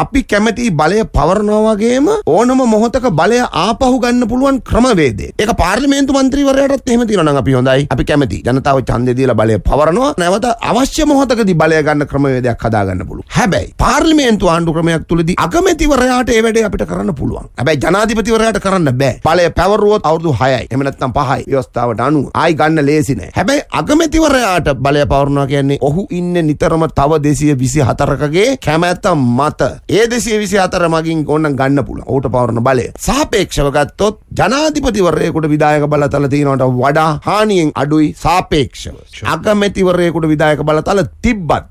අපි කැමති බලය පවරනවා වගේම ඕනම මොහොතක බලය ආපහු ගන්න පුළුවන් ක්‍රමවේදය. ඒක පාර්ලිමේන්තු මන්ත්‍රීවරයාටත් එහෙම තියෙනවා නම් අපි හොඳයි. අපි කැමති ජනතාව ඡන්දය දීලා බලය පවරනවා. නැවත අවශ්‍ය මොහොතකදී බලය ගන්න ක්‍රමවේදයක් හදා ගන්න පුළුවන්. හැබැයි පාර්ලිමේන්තු ආණ්ඩු ක්‍රමයක් තුලදී අගමැතිවරයාට ඒ වැඩේ අපිට කරන්න පුළුවන්. හැබැයි ජනාධිපතිවරයාට කරන්න බෑ. බලය පැවරුවොත් අවුරුදු 6යි. එහෙම නැත්නම් 5යි. ව්‍යවස්ථාවට අනුව ආයි ගන්න ලේසි නෑ. හැබැයි අගමැතිවරයාට බලය පවරනවා කියන්නේ ඔහු ඉන්නේ නිතරම තව 224කගේ කැමැත්ත මත. ඒ 224 මගින් ඕනනම් ගන්න පුළුවන්. ඌට පවරන බලය. සාපේක්ෂව ගත්තොත් ජනාධිපතිවරයෙකුට විධායක බලතල තියෙනවට වඩා හානියෙන් අඩුයි සාපේක්ෂව. අගමැතිවරයෙකුට විධායක බලතල තිබ්බත්